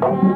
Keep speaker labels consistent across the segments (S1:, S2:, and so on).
S1: down.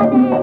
S1: Radhe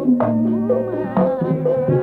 S1: Yeah.